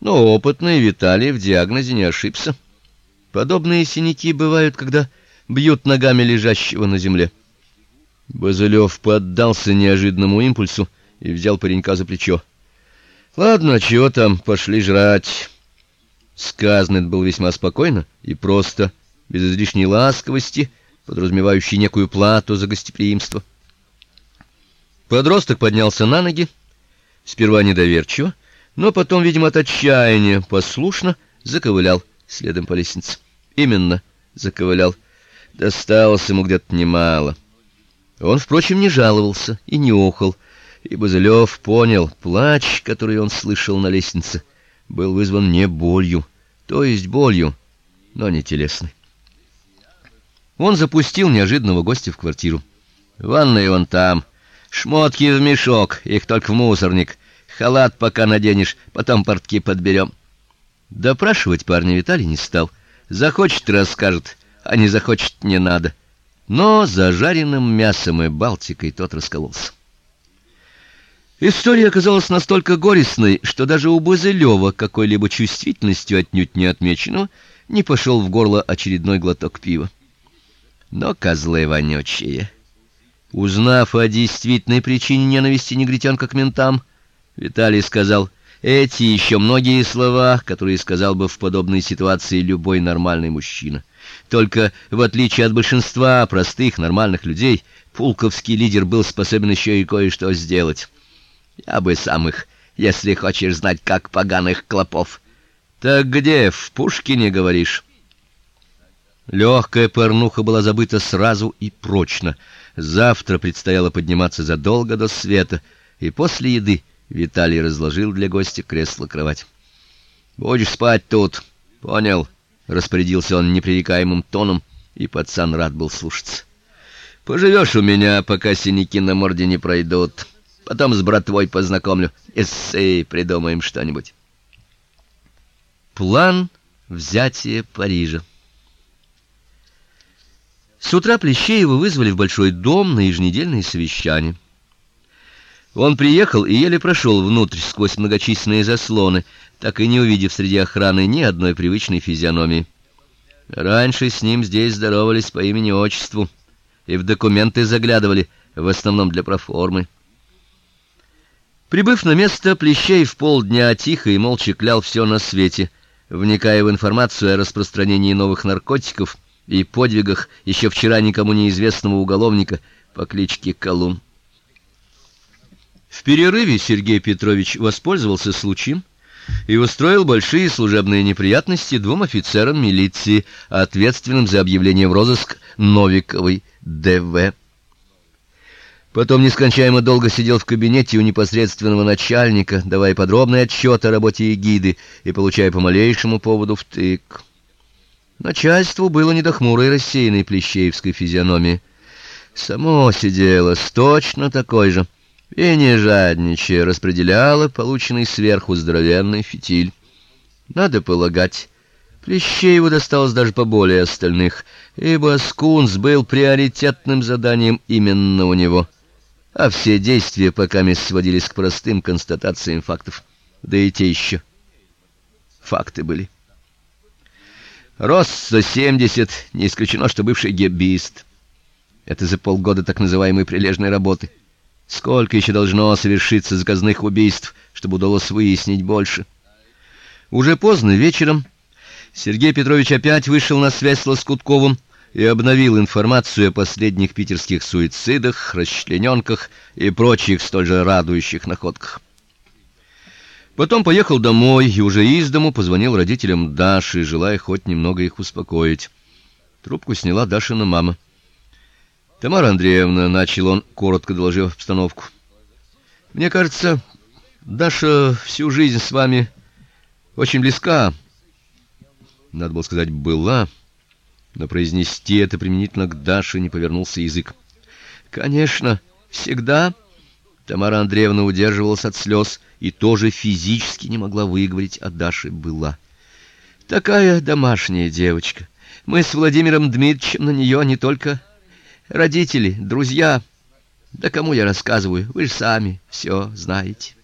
Но опытный Виталий в диагнозе не ошибся. Подобные синяки бывают, когда бьют ногами лежащего на земле. Базылёв поддался неожиданному импульсу и взял паренька за плечо. Ладно, чего там, пошли жрать. Сказано было весьма спокойно и просто, без излишней ласковости, подразумевающей некую плату за гостеприимство. Подросток поднялся на ноги, сперва недоверчиво, но потом, видимо, от отчаяния послушно заковылял следом по лестнице. Именно заковылял. Досталось ему где-то немало. Он, впрочем, не жаловался и не охал, и Базылёв понял, плач, который он слышал на лестнице, был вызван не болью, то есть болью, но не телесной. Он запустил неожиданного гостя в квартиру. Ванная он там, шмотки в мешок, их только в мусорник. Халат пока наденешь, потом портки подберем. Допрашивать парня Виталий не стал. Захочет расскажет, а не захочет не надо. Но за жареным мясом и Балтикой тот раскололся. История оказалась настолько горестной, что даже у Бузылёва какой-либо чувствительностью отнюдь не отмеченного не пошел в горло очередной глоток пива. Но козлы вонючие. Узнав о действительной причине ненависти негритянка к ментам, Виталий сказал: "Эти еще многие слова, которые сказал бы в подобной ситуации любой нормальный мужчина. Только в отличие от большинства простых нормальных людей, пулковский лидер был способен еще и кое-что сделать". Я бы сам их, если хочешь знать, как поганых клопов. Так где, в Пушкине, говоришь? Легкая порнуха была забыта сразу и прочно. Завтра предстояло подниматься задолго до света, и после еды Виталий разложил для гостя кресло-кровать. Будешь спать тут, понял? распорядился он непререкаемым тоном, и пацан рад был слушаться. Поживешь у меня, пока синяки на морде не пройдут. Потом с братвой познакомлю. Эссе придумаем что-нибудь. План взятия Парижа. С утра Плещеева вызвали в большой дом на еженедельное совещание. Он приехал и еле прошел внутрь сквозь многочисленные заслоны, так и не увидев среди охраны ни одной привычной физиономии. Раньше с ним здесь здоровались по имени-отчеству и в документы заглядывали, в основном для проформы. Прибыв на место, Плещеев полдня тихо и молча клял все на свете, вникая в информацию о распространении новых наркотиков и подвигах еще вчера никому неизвестного уголовника по кличке Колун. В перерыве Сергей Петрович воспользовался случаем и устроил большие служебные неприятности двум офицерам милиции, ответственным за объявление в розыск Новиковой ДВ. Потом нескончаемо долго сидел в кабинете у непосредственного начальника, давая подробный отчет о работе эгиды и получая по малейшему поводу втык. Начальству было не до хмурой рассеянной плещеевской физиономии. Само сидело точно такой же и не жадничая распределяло полученный сверху здоровенный фитиль. Надо полагать, Плещееву досталось даже поболее остальных, ибо скунс был приоритетным заданием именно у него — а все действия пока мест сводились к простым констатациям фактов. Да и те еще факты были. Рост 170, не исключено, что бывший гебист. Это за полгода так называемой прилежной работы. Сколько еще должно совершиться заказных убийств, чтобы удалось выяснить больше? Уже поздно вечером Сергей Петрович опять вышел на связь с Лоскутковым и обновил информацию о последних питерских суицидах, расчлененках и прочих столь же радующих находках. Потом поехал домой и уже из дому позвонил родителям Даши, желая хоть немного их успокоить. Трубку сняла Дашина мама. Тамара Андреевна, начал он, коротко доложив обстановку. Мне кажется, Даша всю жизнь с вами очень близка. Надо было сказать была но произнести это применительно к Даше не повернулся язык. Конечно, всегда Тамара Андреевна удерживалась от слез и тоже физически не могла выговорить от Даши была. Такая домашняя девочка. Мы с Владимиром Дмитриевичем на нее не только родители, друзья. Да кому я рассказываю? Вы же сами все знаете.